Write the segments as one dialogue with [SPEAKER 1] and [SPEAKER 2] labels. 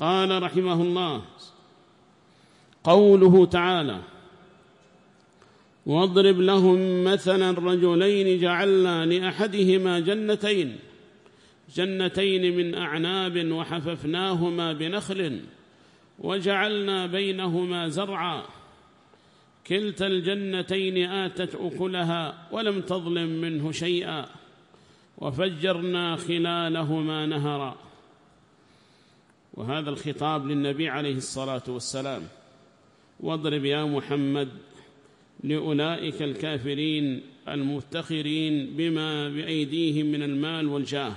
[SPEAKER 1] قال رحمه الله قوله تعالى واضرب لهم مثلا رجلين جعلنا لأحدهما جنتين جنتين من أعناب وحففناهما بنخل وجعلنا بينهما زرعا. كلتا الجنتين آتت أكلها ولم تظلم منه شيئا وفجرنا خلالهما نهرا. وهذا الخطاب للنبي عليه الصلاة والسلام. واضرب يا محمد لأولئك الكافرين المفتخرين بما بأيديهم من المال والجاه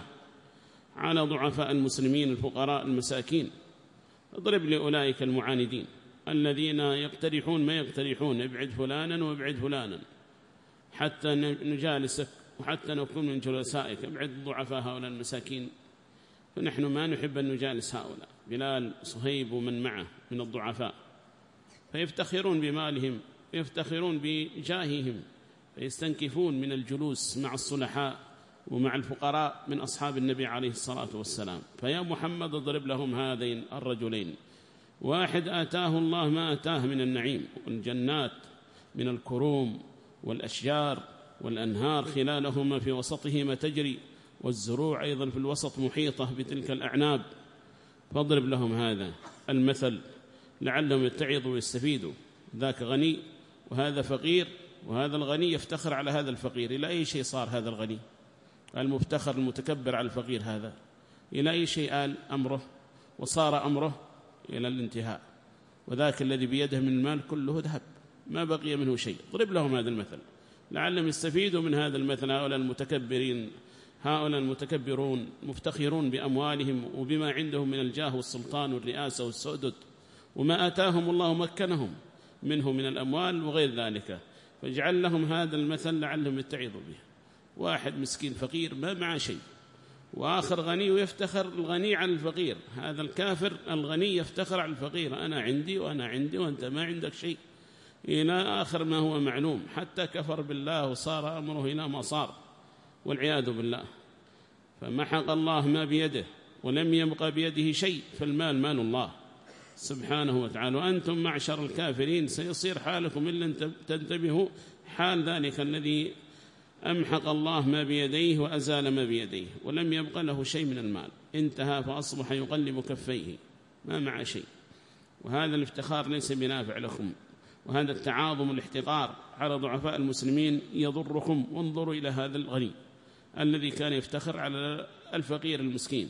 [SPEAKER 1] على ضعفاء المسلمين الفقراء المساكين. اضرب لأولئك المعاندين الذين يقترحون ما يقترحون ابعد فلانا وابعد فلانا حتى نجالسك وحتى نكون من جلسائك ابعد ضعفاء هؤلاء المساكين. فنحن ما نحب أن نجالس هؤلاء. بلال صهيب ومن معه من الضعفاء. فيفتخرون بمالهم يفتخرون بجاههم فيستنكفون من الجلوس مع الصلحاء ومع الفقراء من أصحاب النبي عليه الصلاة والسلام. فيا محمد اضرب لهم هذين الرجلين. واحد آتاه الله ما آتاه من النعيم والجنات من الكروم والأشجار والأنهار خلالهما في وسطهما تجري. والزروع أيضا في الوسط محيطة بتلك الأعناب. فاضرب لهم هذا المثل لعلهم يتعظوا ويستفيدوا. ذاك غني وهذا فقير وهذا الغني يفتخر على هذا الفقير. إلى أي شيء صار هذا الغني؟ المفتخر المتكبر على الفقير هذا. إلى أي شيء آل أمره؟ وصار أمره إلى الانتهاء. وذاك الذي بيده من المال كله ذهب ما بقي منه شيء. ضرب لهم هذا المثل لعلهم يستفيدوا من هذا المثل هؤلاء المتكبرين. هؤلاء المتكبرون مفتخرون بأموالهم وبما عندهم من الجاه والسلطان والرئاسة والسؤدد وما آتاهم الله مكنهم منه من الأموال وغير ذلك. فاجعل لهم هذا المثل لعلهم يتعظوا به. واحد مسكين فقير ما معه شيء. وآخر غني ويفتخر الغني على الفقير. هذا الكافر الغني يفتخر على الفقير. أنا عندي وأنا عندي وأنت ما عندك شيء. إلى آخر ما هو معلوم. حتى كفر بالله وصار أمره إلى ما صار. والعياذ بالله. فمحق الله ما بيده ولم يبقى بيده شيء فالمال مال الله. سبحانه وتعالى وأنتم معشر الكافرين سيصير حالكم إلا تنتبهوا. حال ذلك الذي أمحق الله ما بيديه وأزال ما بيديه ولم يبق له شيء من المال. انتهى فأصبح يقلب كفيه. ما مع شيء. وهذا الافتخار ليس بنافع لكم. وهذا التعاظم الاحتقار على ضعفاء المسلمين يضركم وانظروا إلى هذا الغني الذي كان يفتخر على الفقير المسكين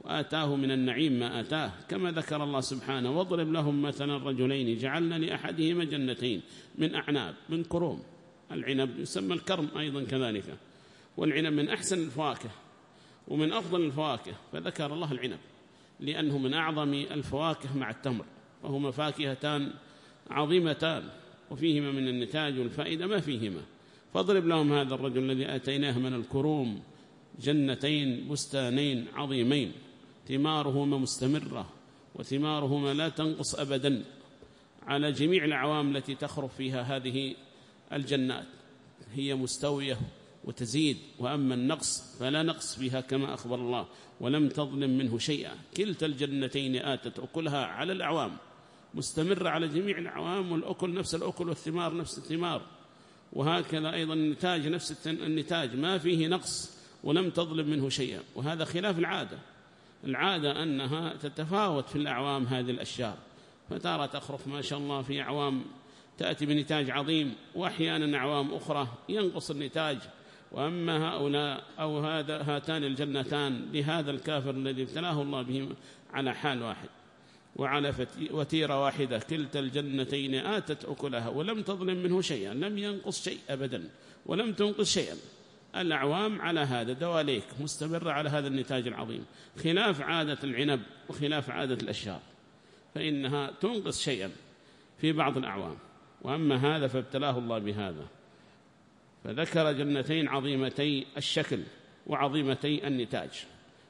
[SPEAKER 1] وآتاه من النعيم ما آتاه كما ذكر الله سبحانه واضرب لهم مثلا رجلين جعلنا لأحدهما جنتين من أعناب من كروم. العنب يسمى الكرم أيضا كذلك والعنب من أحسن الفواكه ومن أفضل الفواكه فذكر الله العنب لأنه من أعظم الفواكه مع التمر وهما فاكهتان عظيمتان وفيهما من النتاج والفائدة ما فيهما. فاضرب لهم هذا الرجل الذي آتيناه من الكروم جنتين بستانين عظيمين. ثمارهما مستمرة وثمارهما لا تنقص أبدا على جميع الأعوام التي تخرف فيها هذه الجنات. هي مستوية وتزيد وأما النقص فلا نقص فيها كما أخبر الله ولم تظلم منه شيئا. كلتا الجنتين آتت أكلها على الأعوام. مستمرة على جميع الأعوام والأكل نفس الأكل والثمار نفس الثمار. وهكذا أيضا النتاج نفس النتاج ما فيه نقص ولم تظلم منه شيئا. وهذا خلاف العادة. العادة أنها تتفاوت في الأعوام هذه الأشياء. فتارة تخرف ما شاء الله في أعوام تأتي بنتاج عظيم وأحيانا أعوام أخرى ينقص النتاج. وأما هؤلاء أو هذا هاتان الجنتان لهذا الكافر الذي ابتلاه الله به على حال واحد. وعلى وتيرة واحدة كلتا الجنتين آتت أكلها ولم تظلم منه شيئا لم ينقص شيء أبدا ولم تنقص شيئا. الأعوام على هذا دواليك مستمرة على هذا النتاج العظيم. خلاف عادة العنب وخلاف عادة الأشجار فإنها تنقص شيئا في بعض الأعوام. وأما هذا فابتلاه الله بهذا. فذكر جنتين عظيمتي الشكل وعظيمتي النتاج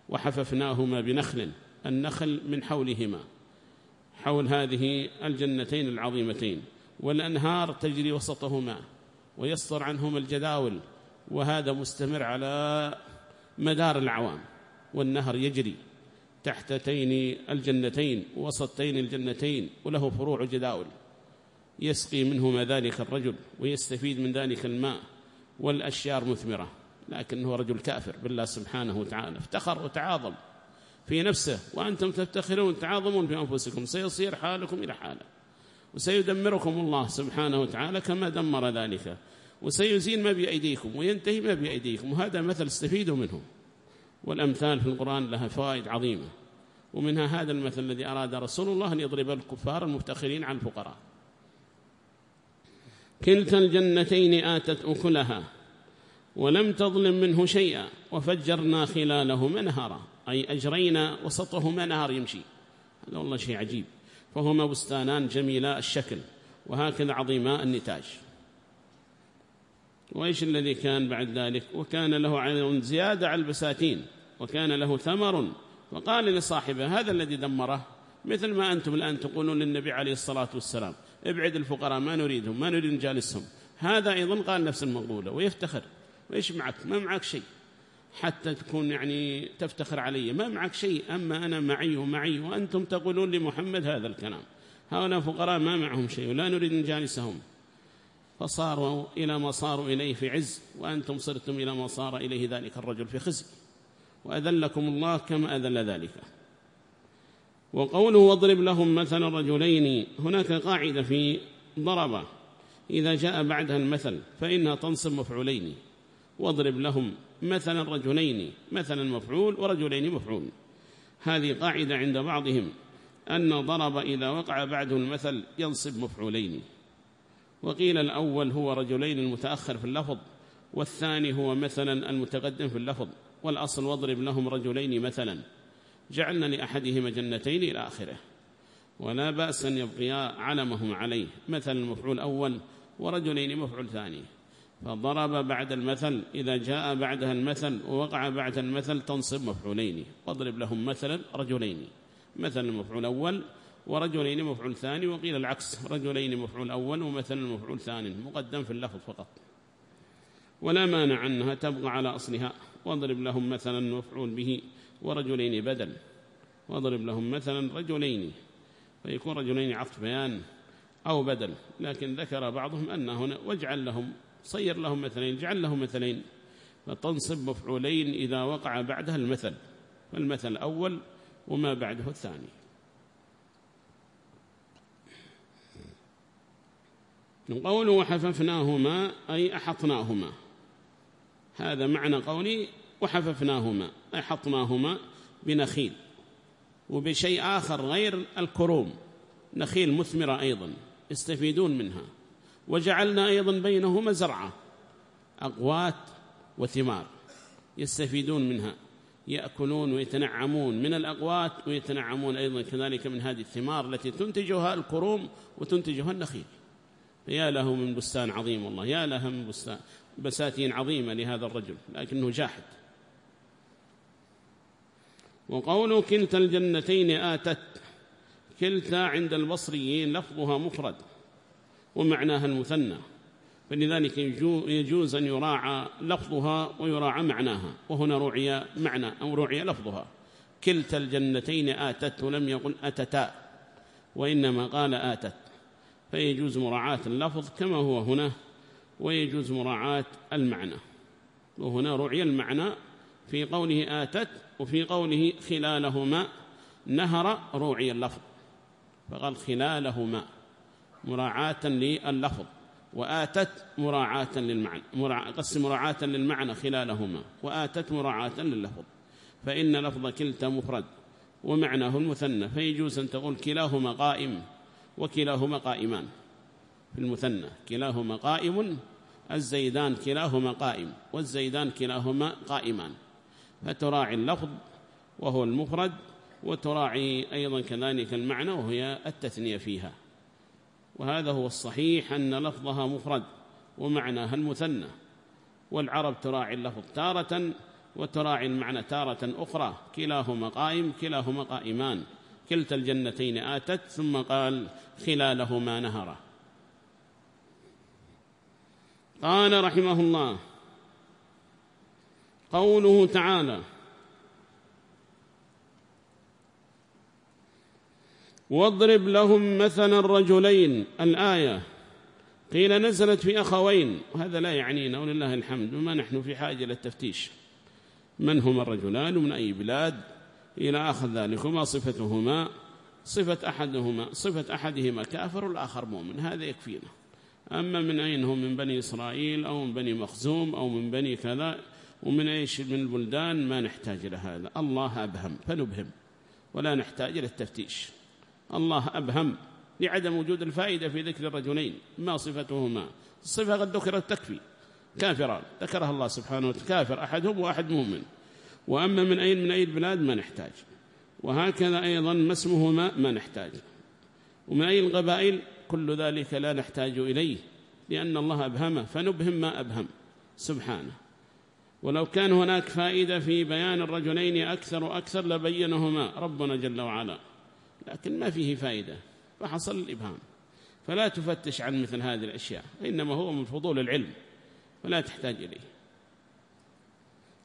[SPEAKER 1] وحففناهما بنخل النخل من حولهما. حول هذه الجنتين العظيمتين والأنهار تجري وسطهما ويصدر عنهما الجداول وهذا مستمر على مدار العوام والنهر يجري تحتتين الجنتين وسطتين الجنتين وله فروع جداول. يسقي منهما ذلك الرجل ويستفيد من ذلك الماء والأشيار مثمرة لكنه رجل كافر بالله سبحانه وتعالى افتخر وتعاظم. في نفسه وأنتم تفتخرون تعاظمون في أنفسكم سيصير حالكم إلى حالة. وسيدمركم الله سبحانه وتعالى كما دمر ذلك. وسيزين ما بأيديكم وينتهي ما بأيديكم وهذا مثل استفيدوا منه. والأمثال في القرآن لها فوائد عظيمة. ومنها هذا المثل الذي أراد رسول الله أن يضرب الكفار المفتخرين عن الفقراء. كلتا الجنتين آتت أكلها ولم تظلم منه شيئا وفجرنا خلالهما نهرا أي أجرينا وسطهما نهر يمشي. هذا والله شيء عجيب. فهما بستانان جميلا الشكل وهكذا عظيما النتاج. وإيش الذي كان بعد ذلك؟ وكان له عين زيادة على البساتين وكان له ثمر. فقال لصاحبه هذا الذي دمره؟ مثل ما أنتم الآن تقولون للنبي عليه الصلاة والسلام ابعد الفقراء ما نريدهم ما نريد نجالسهم. هذا أيضا قال نفس المقولة ويفتخر. وإيش معك؟ ما معك شيء. حتى تكون يعني تفتخر علي. ما معك شيء. أما أنا معي ومعي وأنتم تقولون لمحمد هذا الكلام. هؤلاء فقراء ما معهم شيء. ولا نريد نجالسهم. فصاروا إلى ما صاروا إليه في عز وأنتم صرتم إلى ما صار إليه ذلك الرجل في خزي. وأذلكم الله كما أذل ذلك. وقوله واضرب لهم مثلا رجلين. هناك قاعدة في ضرب إذا جاء بعدها المثل فإنها تنصب مفعولين. واضرب لهم مثلا رجلين مثلا مفعول ورجلين مفعول. هذه قاعدة عند بعضهم أن ضرب إذا وقع بعده المثل ينصب مفعولين. وقيل الأول هو رجلين المتأخر في اللفظ والثاني هو مثلا المتقدم في اللفظ. والأصل واضرب لهم رجلين مثلا. جعلنا لأحدهما جنتين إلى آخره. ولا بأس أن يبقيا علمهم عليه مثل المفعول أول ورجلين مفعول ثاني. فضرب بعد المثل إذا جاء بعدها المثل ووقع بعد المثل تنصب مفعولين واضرب لهم مثلا رجلين مثل المفعول أول ورجلين مفعول ثاني وقيل العكس رجلين مفعول أول ومثل المفعول ثاني مقدم في اللفظ فقط. ولا مانع أنها تبقى على أصلها واضرب لهم مثلا مفعول به ورجلين بدل واضرب لهم مثلا رجلين فيكون رجلين عطف بيان أو بدل لكن ذكر بعضهم أن هنا واجعل لهم صير لهم مثلين جعل لهم مثلين فتنصب مفعولين إذا وقع بعدها المثل فالمثل الأول وما بعده الثاني. قوله وحففناهما أي أحطناهما. هذا معنى قولي وحففناهما أي حطناهما بنخيل. وبشيء آخر غير الكروم نخيل مثمرة أيضا يستفيدون منها. وجعلنا أيضا بينهما زرعة أقوات وثمار يستفيدون منها يأكلون ويتنعمون من الأقوات ويتنعمون أيضا كذلك من هذه الثمار التي تنتجها الكروم وتنتجها النخيل. يا له من بستان عظيم والله يا له من بستان بساتين عظيمة لهذا الرجل لكنه جاحد. وقول كلتا الجنتين آتت كلتا عند البصريين لفظها مفرد. ومعناها المثنى. فلذلك يجوز أن يراعى لفظها ويراعى معناها. وهنا رعي معنى أو رعي لفظها. كلتا الجنتين آتت ولم يقل أتتا. وإنما قال آتت. فيجوز مراعاة اللفظ كما هو هنا ويجوز مراعاة المعنى. وهنا رعي المعنى في قوله آتت وفي قوله خلالهما نهر روعي اللفظ. فقال خلالهما. مراعاة لللفظ وآتت مراعاة للمعنى قسم مراعاة للمعنى خلالهما وآتت مراعاة لللفظ. فإن لفظ كلتا مفرد ومعناه المثنى فيجوز أن تقول كلاهما قائم وكلاهما قائمان. في المثنى كلاهما قائم الزيدان كلاهما قائم والزيدان كلاهما قائمان. فتراعي اللفظ وهو المفرد وتراعي أيضا كذلك المعنى وهي التثنية فيها. وهذا هو الصحيح أن لفظها مفرد ومعناها المثنى والعرب تراعي اللفظ تارة وتراعي المعنى تارة أخرى كلاهما قائم كلاهما قائمان كلتا الجنتين آتت ثم قال خلالهما نهرا. قال رحمه الله قوله تعالى واضرب لهم مثلا الرجلين الآية. قيل نزلت في أخوين. وهذا لا يعنينا ولله الحمد. وما نحن في حاجة للتفتيش من هما الرجلان ومن أي بلاد؟ إلى آخر ذلك وما صفتهما. صفة أحدهما صفة أحدهما كافر والآخر مؤمن. هذا يكفينا. أما من أين هم؟ من بني إسرائيل أو من بني مخزوم أو من بني كذا. ومن أيش؟ من البلدان. ما نحتاج إلى هذا. الله أبهم فنبهم. ولا نحتاج إلى التفتيش. الله أبهم لعدم وجود الفائدة في ذكر الرجلين ما صفتهما؟ الصفة قد ذكرت تكفي. كافران ذكرها الله سبحانه وتعالى. كافر أحدهم وأحد مؤمن. وأما من أين من أي البلاد ما نحتاج. وهكذا أيضا ما اسمهما ما نحتاج. ومن أي القبائل؟ كل ذلك لا نحتاج إليه لأن الله أبهمه فنبهم ما أبهم. سبحانه. ولو كان هناك فائدة في بيان الرجلين أكثر وأكثر لبينهما. ربنا جل وعلا. لكن ما فيه فائدة فحصل الإبهام. فلا تفتش عن مثل هذه الأشياء إنما هو من فضول العلم فلا تحتاج إليه.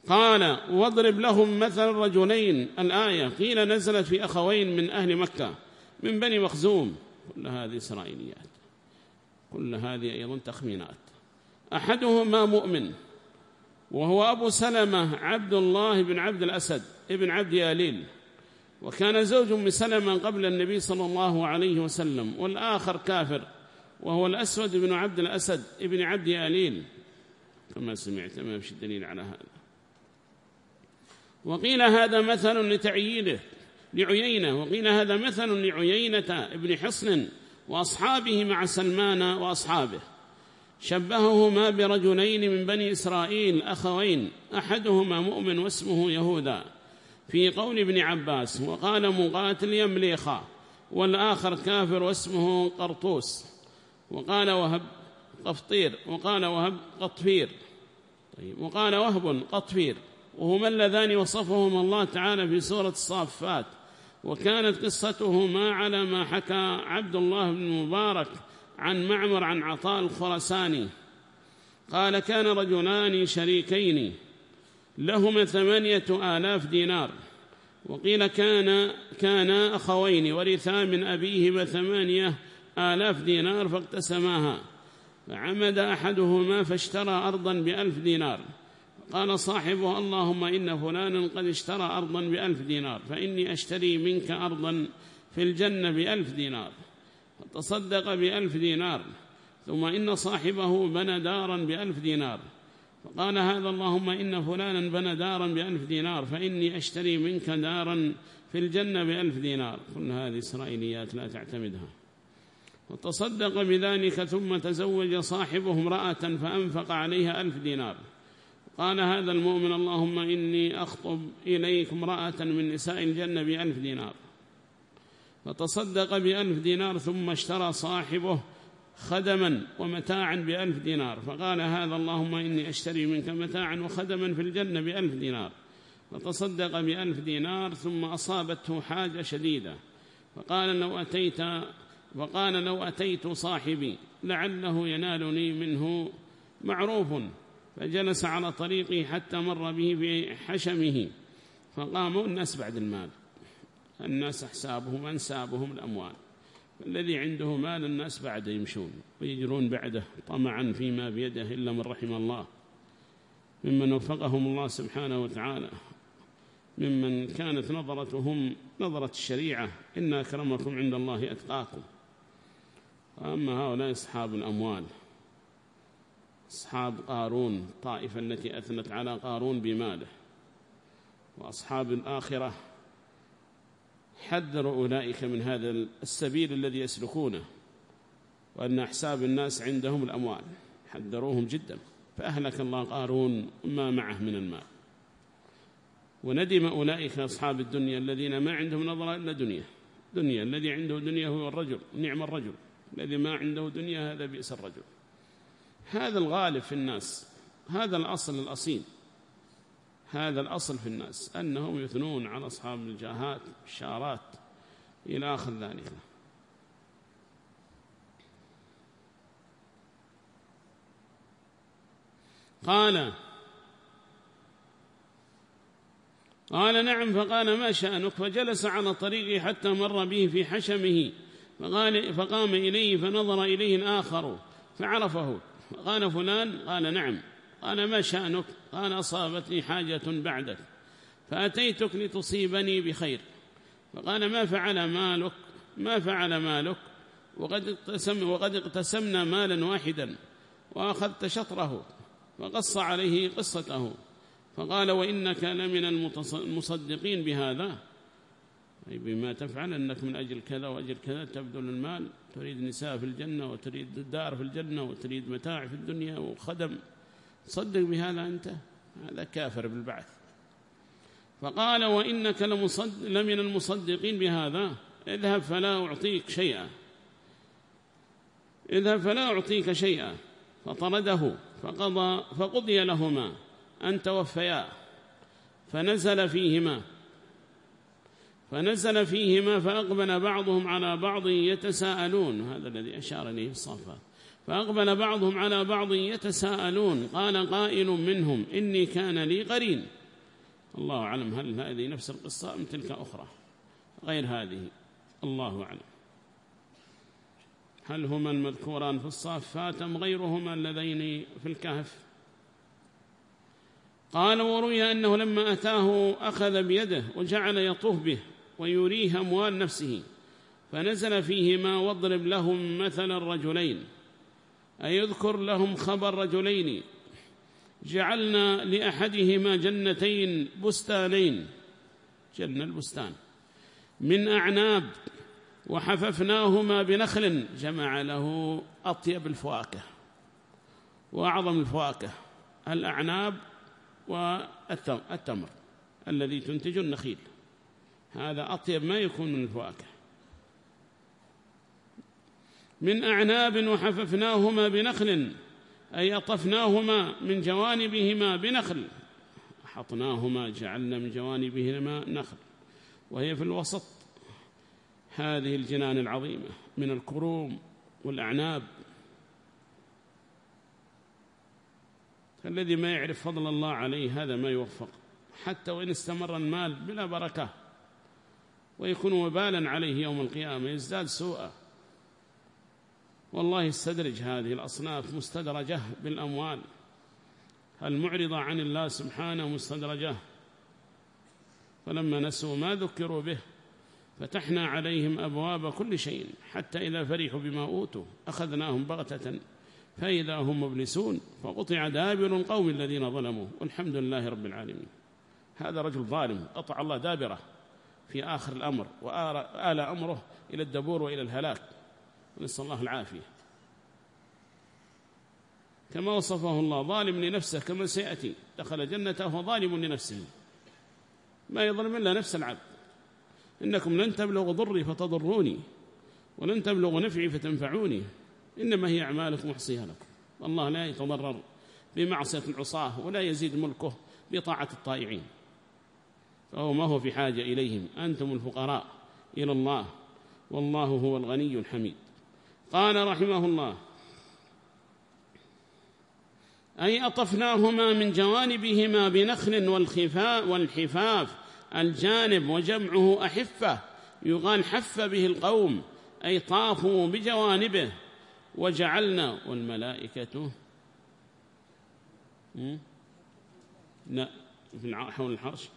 [SPEAKER 1] قال واضرب لهم مثل الرجلين الآية قيل نزلت في أخوين من أهل مكة من بني مخزوم. كل هذه إسرائيليات كل هذه أيضا تخمينات. أحدهما مؤمن وهو أبو سلمة عبد الله بن عبد الأسد ابن عبد ياليل. وكان زوج من سلمة قبل النبي صلى الله عليه وسلم والآخر كافر وهو الأسود بن عبد الأسد ابن عبد ياليل كما سمعت ما فيش الدليل على هذا. وقيل هذا مثل لتعيينه لعيينة. وقيل هذا مثل لعيينة ابن حصن وأصحابه مع سلمان وأصحابه. شبههما برجلين من بني إسرائيل أخوين أحدهما مؤمن واسمه يهوذا. في قول ابن عباس وقال مقاتل يمليخا والآخر كافر واسمه قرطوس. وقال وهب قفطير وقال وهب قطفير. طيب وقال وهب قطفير. وهما اللذان وصفهما الله تعالى في سورة الصافات. وكانت قصتهما على ما حكى عبد الله بن مبارك عن معمر عن عطاء الخرساني قال كان رجلان شريكين. لهما ثمانية آلاف دينار. وقيل كان كان أخوين ورثا من أبيهما ثمانية آلاف دينار فاقتسماها. فعمد أحدهما فاشترى أرضا بألف دينار. قال صاحبه اللهم إن فلانا قد اشترى أرضا بألف دينار فإني أشتري منك أرضا في الجنة بألف دينار. فتصدق بألف دينار. ثم إن صاحبه بنى دارا بألف دينار. فقال هذا اللهم إن فلانا بنى دارا بألف دينار فإني أشتري منك دارا في الجنة بألف دينار. كل هذه إسرائيليات لا تعتمدها. وتصدق بذلك ثم تزوج صاحبه امرأة فأنفق عليها ألف دينار. قال هذا المؤمن اللهم إني أخطب إليك امرأة من نساء الجنة بألف دينار. فتصدق بألف دينار ثم اشترى صاحبه خدما ومتاعا بألف دينار. فقال هذا اللهم إني أشتري منك متاعا وخدما في الجنة بألف دينار. فتصدق بألف دينار ثم أصابته حاجة شديدة. فقال لو أتيت وقال لو أتيت صاحبي لعله ينالني منه معروف. فجلس على طريقه حتى مر به في حشمه. فقاموا الناس بعد المال. الناس أحسابهم أنسابهم الأموال. الذي عنده مال الناس بعده يمشون ويجرون بعده طمعا فيما بيده إلا من رحم الله. ممن وفقهم الله سبحانه وتعالى. ممن كانت نظرتهم نظرة الشريعة. إن أكرمكم عند الله أتقاكم. أما هؤلاء أصحاب الأموال. أصحاب قارون الطائفة التي أثنت على قارون بماله. وأصحاب الآخرة. حذروا أولئك من هذا السبيل الذي يسلكونه وأن أحساب الناس عندهم الأموال. حذروهم جدا. فأهلك الله قارون ما معه من المال. وندم أولئك أصحاب الدنيا الذين ما عندهم نظرة إلا دنيا. دنيا الذي عنده دنيا هو الرجل نعم الرجل. الذي ما عنده دنيا هذا بئس الرجل. هذا الغالب في الناس هذا الأصل الأصيل. هذا الأصل في الناس أنهم يثنون على أصحاب الجاهات الشارات إلى آخر ذلك. قال قال نعم فقال ما شأنك؟ فجلس على طريقه حتى مر به في حشمه فقال فقام إليه فنظر إليه الآخر فعرفه قال فلان؟ قال نعم. قال ما شأنك؟ قال أصابتني حاجة بعدك. فأتيتك لتصيبني بخير. فقال ما فعل مالك؟ ما فعل مالك؟ وقد, اقتسم وقد اقتسمنا مالا واحدا وأخذت شطره فقص عليه قصته. فقال وإنك لمن المصدقين بهذا. أي بما تفعل أنك من أجل كذا وأجل كذا تبذل المال تريد نساء في الجنة وتريد الدار في الجنة وتريد متاع في الدنيا وخدم. صدق بهذا أنت؟ هذا كافر بالبعث. فقال وإنك لمن المصدقين بهذا. اذهب فلا أعطيك شيئا. اذهب فلا أعطيك شيئا. فطرده فقضى فقضي لهما. أن توفيا فنزل فيهما. فنزل فيهما فأقبل بعضهم على بعض يتساءلون. هذا الذي أشار إليه الصفات فأقبل بعضهم على بعض يتساءلون. قال قائل منهم إني كان لي قرين. الله أعلم هل هذه نفس القصة أم تلك أخرى غير هذه. الله أعلم. هل هما المذكوران في الصافات أم غيرهما اللذين في الكهف. قال وروي أنه لما أتاه أخذ بيده وجعل يطوف به ويريه أموال نفسه فنزل فيهما واضرب لهم مثل الرجلين. يذكر لهم خبر رجلين جعلنا لأحدهما جنتين بستانين جنة البستان من أعناب وحففناهما بنخل جمع له أطيب الفواكه وأعظم الفواكه الأعناب والتمر الذي تنتج النخيل هذا أطيب ما يكون من الفواكه. من أعناب وحففناهما بنخل أي أطفناهما من جوانبهما بنخل. حطناهما جعلنا من جوانبهما نخل. وهي في الوسط. هذه الجنان العظيمة من الكروم والأعناب. الذي ما يعرف فضل الله عليه هذا ما يوفق. حتى وإن استمر المال بلا بركة ويكون وبالا عليه يوم القيامة يزداد سوءا. والله استدرج هذه الأصناف مستدرجة بالأموال. المعرضة عن الله سبحانه مستدرجة؟ فلما نسوا ما ذكروا به فتحنا عليهم أبواب كل شيء حتى إذا فرحوا بما أوتوا أخذناهم بغتة. فإذا هم مبلسون فقطع دابر القوم الذين ظلموا والحمد لله رب العالمين. هذا رجل ظالم قطع الله دابره في آخر الأمر وآل أمره إلى الدبور وإلى الهلاك. نسأل الله العافية. كما وصفه الله ظالم لنفسه كما سيأتي. دخل جنته ظالم لنفسه. ما يظلم إلا نفس العبد. إنكم لن تبلغوا ضري فتضروني ولن تبلغوا نفعي فتنفعوني. إنما هي أعمالكم محصيها لكم. والله لا يتضرر بمعصية العصاة ولا يزيد ملكه بطاعة الطائعين. فهو ما هو في حاجة إليهم. أنتم الفقراء إلى الله والله هو الغني الحميد. قال رحمه الله. أي أطفناهما من جوانبهما بنخل والخفاء والحفاف. الجانب وجمعه أحفة. يقال حف به القوم. أي طافوا بجوانبه. وجعلنا والملائكة لا في حول الحرش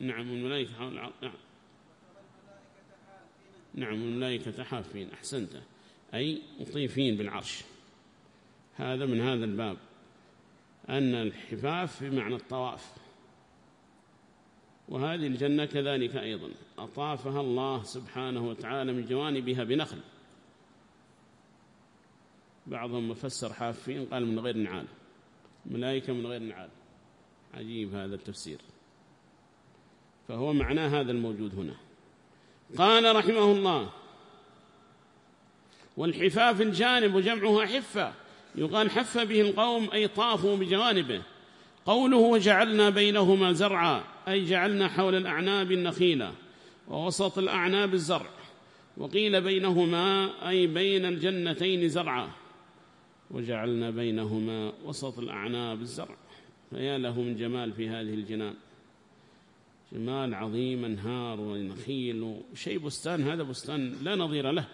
[SPEAKER 1] نعم الملائكة حول العرش نعم الملائكة حافين أحسنت. أي مطيفين بالعرش. هذا من هذا الباب. أن الحفاف بمعنى الطواف. وهذه الجنة كذلك أيضا. أطافها الله سبحانه وتعالى من جوانبها بنخل. بعضهم مفسر حافين قال من غير نعال. ملائكة من غير نعال. عجيب هذا التفسير. فهو معناه هذا الموجود هنا. قال رحمه الله والحفاف الجانب وجمعها حفة. يقال حف به القوم أي طافوا بجوانبه. قوله وجعلنا بينهما زرعا أي جعلنا حول الأعناب النخيلة ووسط الأعناب الزرع. وقيل بينهما أي بين الجنتين زرعا. وجعلنا بينهما وسط الأعناب الزرع. فيا له من جمال في هذه الجنان. جمال عظيم أنهار ونخيل وشيء بستان هذا بستان لا نظير له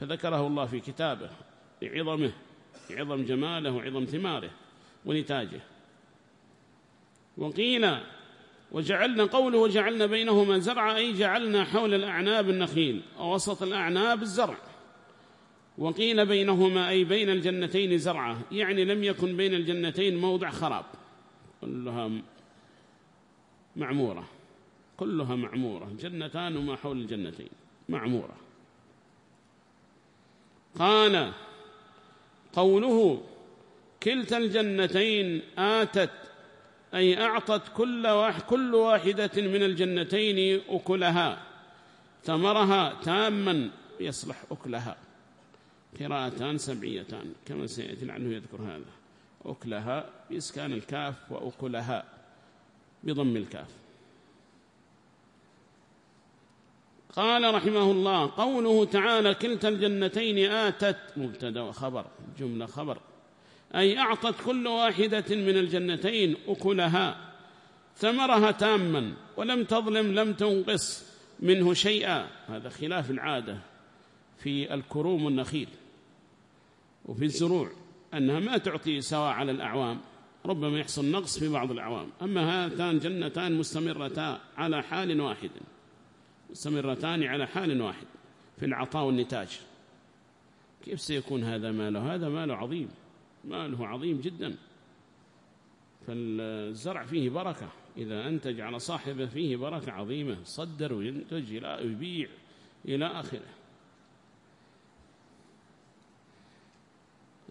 [SPEAKER 1] فذكره الله في كتابه لعظمه لعظم جماله وعظم ثماره ونتاجه. وقيل وجعلنا قوله وجعلنا بينهما زرعا أي جعلنا حول الأعناب النخيل ووسط الأعناب الزرع. وقيل بينهما أي بين الجنتين زرعا يعني لم يكن بين الجنتين موضع خراب كلها معمورة. كلها معمورة. جنتان وما حول الجنتين. معمورة. قال قوله كلتا الجنتين آتت أي أعطت كل, واحد كل واحدة من الجنتين أكلها. ثمرها تاما يصلح أكلها. قراءتان سبعيتان كما سيأتي عنه يذكر هذا. أكلها بإسكان الكاف وأكلها. بضم الكاف. قال رحمه الله قوله تعالى كلتا الجنتين آتت مبتدا وخبر جملة خبر. أي أعطت كل واحدة من الجنتين أكلها ثمرها تاما ولم تظلم لم تنقص منه شيئا. هذا خلاف العادة في الكروم والنخيل وفي الزروع أنها ما تعطي سواء على الأعوام ربما يحصل نقص في بعض الأعوام. أما هاتان جنتان مستمرتان على حال واحد. مستمرتان على حال واحد في العطاء والنتاج. كيف سيكون هذا ماله؟ هذا ماله عظيم ماله عظيم جدا. فالزرع فيه بركة. إذا أنتج على صاحبه فيه بركة عظيمة صدر وينتج إلى يبيع إلى آخره.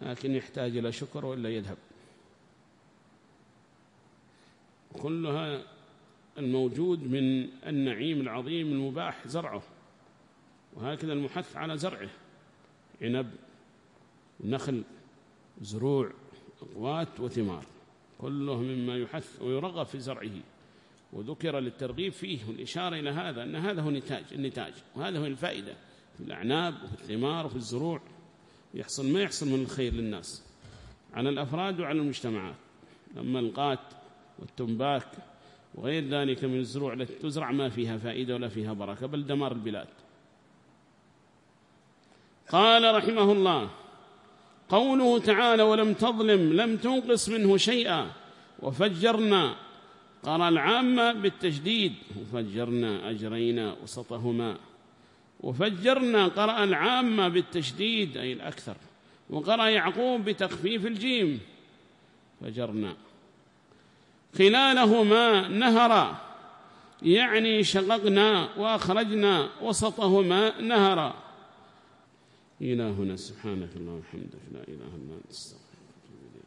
[SPEAKER 1] لكن يحتاج إلى شكر وإلا يذهب. كلها الموجود من النعيم العظيم المباح زرعه وهكذا المحث على زرعه عنب نخل زروع أقوات وثمار كله مما يحث ويرغب في زرعه. وذكر للترغيب فيه والإشارة إلى هذا أن هذا هو النتاج النتاج وهذا هو الفائدة في الأعناب وفي الثمار وفي الزروع. يحصل ما يحصل من الخير للناس على الأفراد وعلى المجتمعات. أما القات والتنباك وغير ذلك من الزروع التي تزرع ما فيها فائدة ولا فيها بركة بل دمار البلاد. قال رحمه الله قوله تعالى ولم تظلم لم تنقص منه شيئا وفجرنا. قرى العامة بالتشديد وفجرنا أجرينا وسطهما. وفجرنا قرأ العامة بالتشديد أي الأكثر. وقرأ يعقوب بتخفيف الجيم فجرنا. خلالهما نهرا يعني شققنا وأخرجنا وسطهما نهرا. إلهنا سبحانك اللهم وبحمدك لا إله إلا أنت استغفرك.